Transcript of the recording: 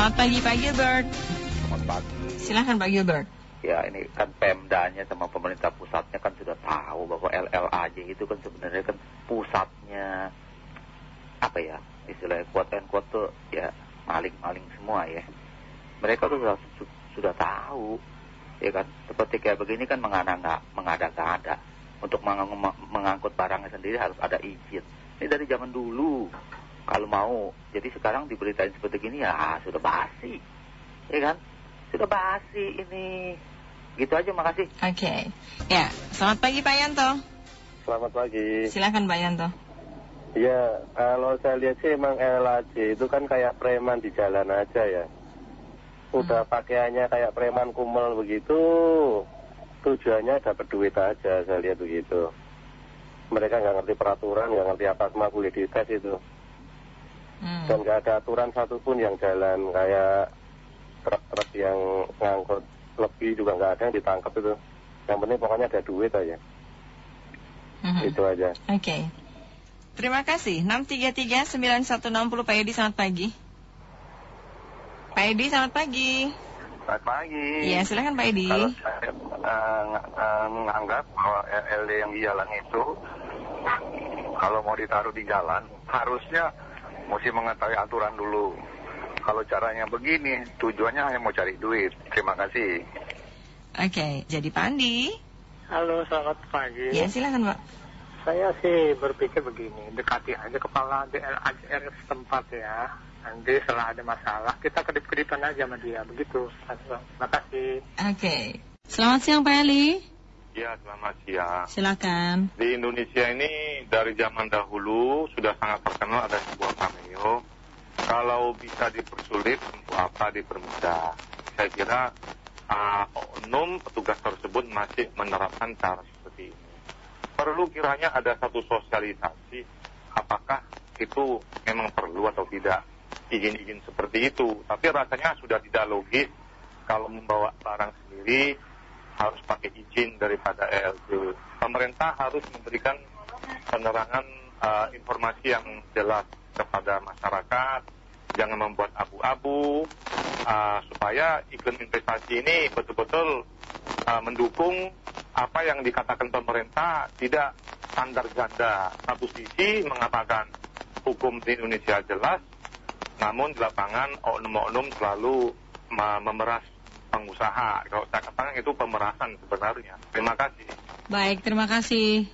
Selamat pagi Pak Gilbert. Selamat pagi. Silahkan Pak Gilbert. Ya ini kan Pemdanya sama pemerintah pusatnya kan sudah tahu bahwa LLAJ itu kan sebenarnya kan pusatnya apa ya istilahnya quote and quote tuh ya maling-maling semua ya. Mereka tuh sudah sudah tahu ya kan seperti kayak begini kan mengada mengada-ngada untuk meng mengangkut barangnya sendiri harus ada izin. Ini dari zaman dulu mau. Jadi sekarang diberitain seperti gini ya sudah basi. Ya kan? Sudah basi ini. Gitu aja makasih. Oke. Ya, selamat pagi Pak Yanto. Selamat pagi. Silahkan Pak Yanto. Ya, kalau saya lihat sih emang LAJ itu kan kayak preman di jalan aja ya. Udah pakaiannya kayak preman kumel begitu, tujuannya dapat duit aja, saya lihat begitu. Mereka nggak ngerti peraturan, nggak ngerti apa semua boleh dites itu. Hmm. Dan nggak ada aturan satupun yang jalan kayak truk-truk yang ngangkut lebih juga nggak ada yang ditangkap itu. Yang penting pokoknya ada duit aja. Mhm. Itu aja. Oke. Terima kasih. 633-9160 Pak Edi, selamat pagi. Pak Edi, selamat pagi. Selamat pagi. Iya, silahkan Pak Edi. Kalau saya uh, uh, menganggap bahwa LD yang di jalan itu kalau mau ditaruh di jalan harusnya mesti mengetahui aturan dulu. Kalau caranya begini, tujuannya hanya mau cari duit. Terima kasih. Oke, jadi Pak Andi. Halo, selamat pagi. Ya, silahkan Pak. Saya sih berpikir begini, dekati aja kepala DLAJR setempat ya. Nanti setelah ada masalah, kita kedip-kedipan aja sama dia, begitu. Terima kasih. Oke. Selamat siang Pak Eli. Ya, selamat siang. Silakan. Di Indonesia ini dari zaman dahulu sudah sangat terkenal ada sebuah cameo. Kalau bisa dipersulit, untuk apa dipermudah? Saya kira uh, oknum petugas tersebut masih menerapkan cara seperti ini. Perlu kiranya ada satu sosialisasi, apakah itu memang perlu atau tidak izin-izin seperti itu. Tapi rasanya sudah tidak logis kalau membawa barang sendiri harus pakai izin daripada ELT. Pemerintah harus memberikan penerangan uh, informasi yang jelas kepada masyarakat, jangan membuat abu-abu, uh, supaya iklim investasi ini betul-betul uh, mendukung apa yang dikatakan pemerintah tidak standar ganda. Satu sisi mengatakan hukum di Indonesia jelas, namun di lapangan oknum-oknum selalu me- memeras pengusaha. Kalau saya katakan itu pemerasan sebenarnya. Terima kasih. Baik, terima kasih.